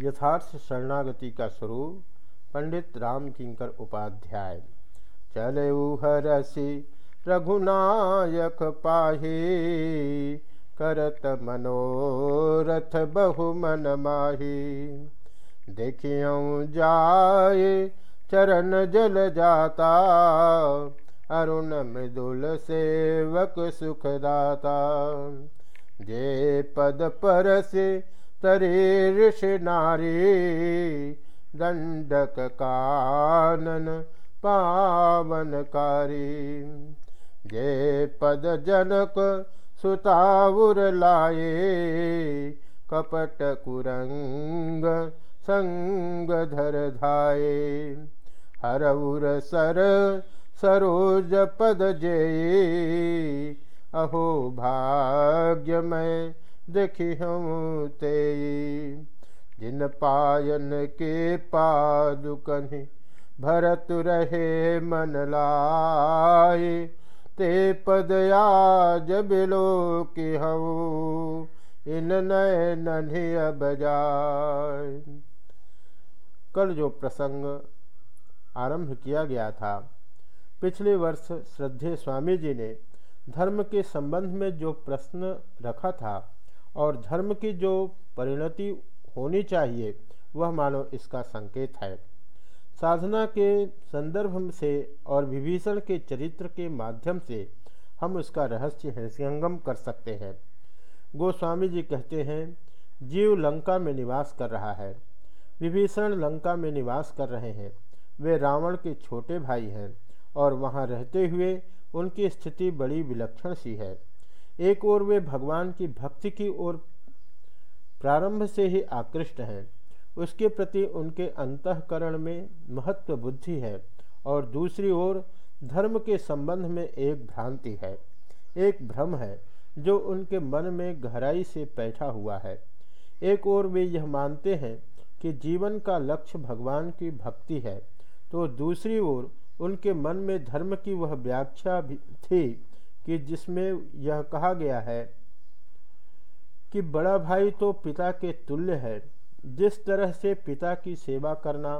यथार्थ शरणागति का स्वरूप, पंडित राम किंकर उपाध्याय। चले हरसी रघुनायक पाही, करत मनोरथ बहु मन माही। देखियो जाए चरण जल जाता, अरुण मृदुल सेवक सुखदाता। जे पद पर से तरे ऋषि नारी दंडक कानन पावनकारी। जे पद जनक सुतावुर लाए कपट कुरंग संग धर धाये। हरउर सर सरोज पद जे अहो भाग्य में देखी हम ते जिन पायन के पादुकन भरत रहे मन लाए, ते पद आज बिलो की हूँ इन नए नन्ही बजाय कल जो प्रसंग आरंभ किया गया था, पिछले वर्ष श्रद्धे स्वामी जी ने धर्म के संबंध में जो प्रश्न रखा था और धर्म की जो परिणति होनी चाहिए, वह मानो इसका संकेत है। साधना के संदर्भ से और विभीषण के चरित्र के माध्यम से हम उसका रहस्य हृदयंगम कर सकते हैं। गोस्वामी जी कहते हैं, जीव लंका में निवास कर रहा है। विभीषण लंका में निवास कर रहे हैं। वे रावण के छोटे भाई हैं और वहाँ रहते हुए उनकी स्थिति बड़ी विलक्षण सी है। एक ओर वे भगवान की भक्ति की ओर प्रारंभ से ही आकृष्ट हैं। उसके प्रति उनके अंतकरण में महत्व बुद्धि है और दूसरी ओर धर्म के संबंध में एक भ्रांति है। एक भ्रम है जो उनके मन में गहराई से बैठा हुआ है। एक ओर वे यह मानते हैं कि जीवन का लक्ष्य भगवान की भक्ति है तो दूसरी ओर उनके मन में धर्म की वह व्याख्या भी थी कि जिसमें यह कहा गया है कि बड़ा भाई तो पिता के तुल्य है। जिस तरह से पिता की सेवा करना,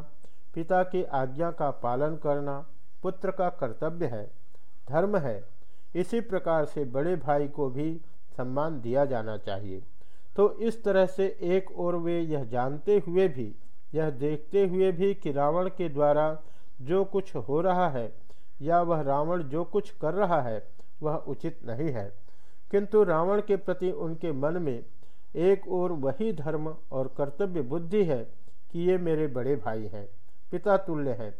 पिता की आज्ञा का पालन करना पुत्र का कर्तव्य है, धर्म है, इसी प्रकार से बड़े भाई को भी सम्मान दिया जाना चाहिए। तो इस तरह से एक और वे यह जानते हुए भी, यह देखते हुए भी कि रावण के द्वारा जो कुछ हो रहा है या वह रावण जो कुछ कर रहा है वह उचित नहीं है। किंतु रावण के प्रति उनके मन में एक और वही धर्म और कर्तव्य बुद्धि है कि ये मेरे बड़े भाई हैं, पिता तुल्य हैं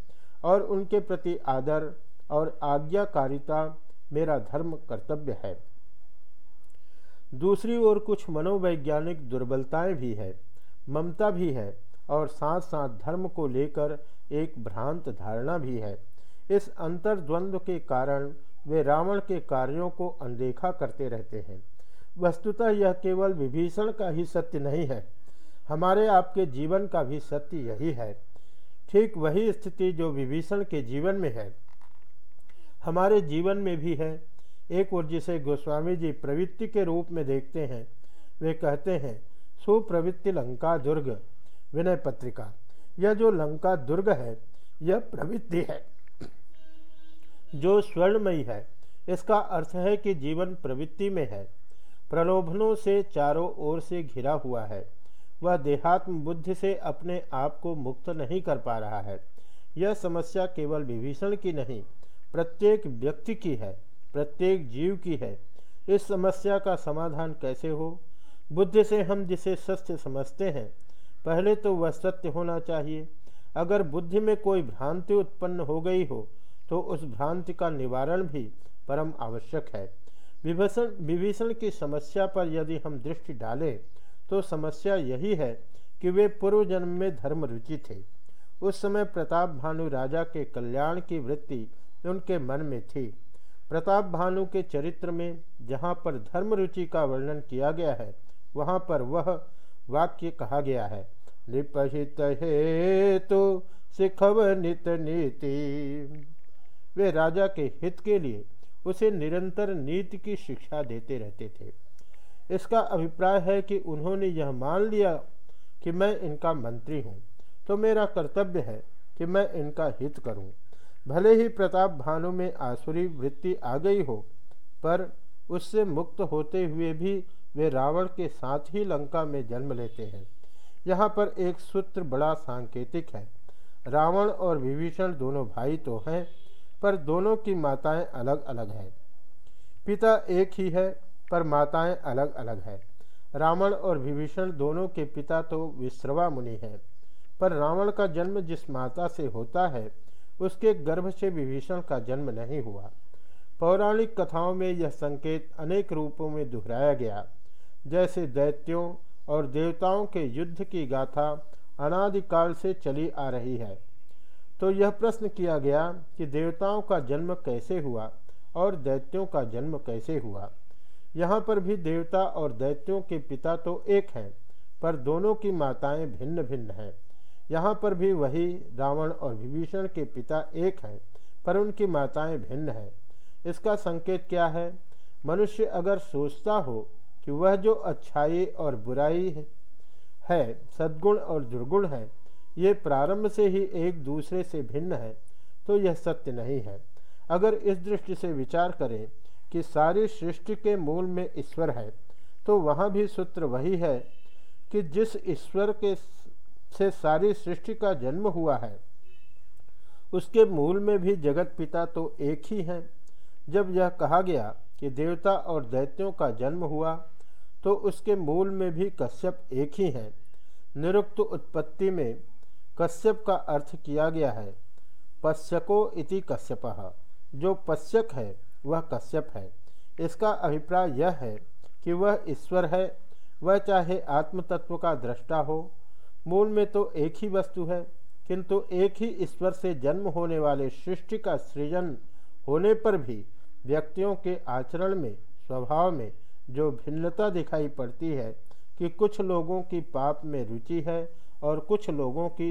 और उनके प्रति आदर और आज्ञाकारिता मेरा धर्म कर्तव्य है। दूसरी ओर कुछ मनोवैज्ञानिक दुर्बलताएँ भी है, ममता भी है और साथ साथ धर्म को लेकर एक भ्रांत धारणा भी है। इस अंतर्द्वंद्व के कारण वे रावण के कार्यों को अनदेखा करते रहते हैं। वस्तुतः यह केवल विभीषण का ही सत्य नहीं है। हमारे आपके जीवन का भी सत्य यही है। ठीक वही स्थिति जो विभीषण के जीवन में है। हमारे जीवन में भी है। एक और जिसे गोस्वामी जी प्रवृत्ति के रूप में देखते हैं, वे कहते हैं, सुप्रवृत्ति लंका दुर्ग, विनय पत्रिका। यह जो लंका दुर्ग है, यह प्रवृत्ति है। जो स्वर्णमयी है, इसका अर्थ है कि जीवन प्रवृत्ति में है। प्रलोभनों से चारों ओर से घिरा हुआ है। वह देहात्म बुद्धि से अपने आप को मुक्त नहीं कर पा रहा है। यह समस्या केवल विभीषण की नहीं, प्रत्येक व्यक्ति की है, प्रत्येक जीव की है। इस समस्या का समाधान कैसे हो? बुद्धि से हम जिसे सत्य समझते हैं, पहले तो वह सत्य होना चाहिए। अगर बुद्धि में कोई भ्रांति उत्पन्न हो गई हो तो उस भ्रांति का निवारण भी परम आवश्यक है। विभीषण विभीषण की समस्या पर यदि हम दृष्टि डालें तो समस्या यही है कि वे पूर्व जन्म में धर्म रुचि थे। उस समय प्रताप भानु राजा के कल्याण की वृत्ति उनके मन में थी। प्रताप भानु के चरित्र में जहाँ पर धर्म रुचि का वर्णन किया गया है, वहाँ पर वह वाक्य कहा गया है निपहित हेतु सिखव नित नीति। वे राजा के हित के लिए उसे निरंतर नीति की शिक्षा देते रहते थे। इसका अभिप्राय है कि उन्होंने यह मान लिया कि मैं इनका मंत्री हूँ तो मेरा कर्तव्य है कि मैं इनका हित करूँ। भले ही प्रताप भानु में आसुरी वृत्ति आ गई हो, पर उससे मुक्त होते हुए भी वे रावण के साथ ही लंका में जन्म लेते हैं। यहाँ पर एक सूत्र बड़ा सांकेतिक है। रावण और विभीषण दोनों भाई तो हैं पर दोनों की माताएँ अलग अलग हैं। पिता एक ही है, पर माताएँ अलग अलग है। रावण और विभीषण दोनों के पिता तो विश्रवा मुनि हैं, पर रावण का जन्म जिस माता से होता है, उसके गर्भ से विभीषण का जन्म नहीं हुआ। पौराणिक कथाओं में यह संकेत अनेक रूपों में दोहराया गया, जैसे दैत्यों और देवताओं के युद्ध की गाथा अनादिकाल से चली आ रही है। तो यह प्रश्न किया गया कि देवताओं का जन्म कैसे हुआ और दैत्यों का जन्म कैसे हुआ। यहाँ पर भी देवता और दैत्यों के पिता तो एक हैं, पर दोनों की माताएँ भिन्न भिन्न हैं। यहाँ पर भी वही रावण और विभीषण के पिता एक हैं, पर उनकी माताएँ भिन्न हैं। इसका संकेत क्या है? मनुष्य अगर सोचता हो कि वह जो अच्छाई और बुराई है, सद्गुण और दुर्गुण है ये प्रारंभ से ही एक दूसरे से भिन्न है तो यह सत्य नहीं है। अगर इस दृष्टि से विचार करें कि सारी सृष्टि के मूल में ईश्वर है तो वहाँ भी सूत्र वही है कि जिस ईश्वर के से सारी सृष्टि का जन्म हुआ है, उसके मूल में भी जगत पिता तो एक ही है। जब यह कहा गया कि देवता और दैत्यों का जन्म हुआ तो उसके मूल में भी कश्यप एक ही है। निरुक्त उत्पत्ति में कश्यप का अर्थ किया गया है, पश्यको इति कश्यप। जो पश्यक है, वह कश्यप है। इसका अभिप्राय यह है कि वह ईश्वर है, वह चाहे आत्म तत्व का दृष्टा हो। मूल में तो एक ही वस्तु है, किंतु एक ही ईश्वर से जन्म होने वाले सृष्टि का सृजन होने पर भी व्यक्तियों के आचरण में, स्वभाव में जो भिन्नता दिखाई पड़ती है कि कुछ लोगों की पाप में रुचि है और कुछ लोगों की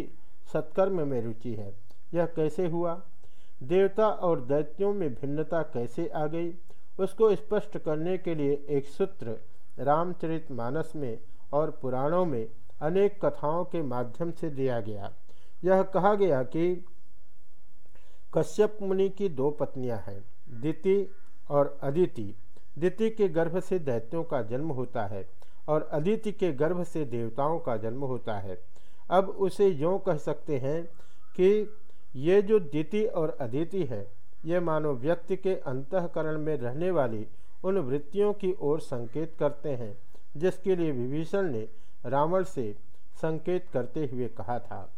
सत्कर्म में रुचि है। यह कैसे हुआ? देवता और दैत्यों में भिन्नता कैसे आ गई? उसको स्पष्ट करने के लिए एक सूत्र रामचरित मानस में और पुराणों में अनेक कथाओं के माध्यम से दिया गया। यह कहा गया कि कश्यप मुनि की दो पत्नियाँ हैं, दिति और अदिति। दिति के गर्भ से दैत्यों का जन्म होता है और अदिति के गर्भ से देवताओं का जन्म होता है। अब उसे यों कह सकते हैं कि ये जो दिति और अदिति है, ये मानो व्यक्ति के अंतकरण में रहने वाली उन वृत्तियों की ओर संकेत करते हैं, जिसके लिए विभीषण ने रावण से संकेत करते हुए कहा था।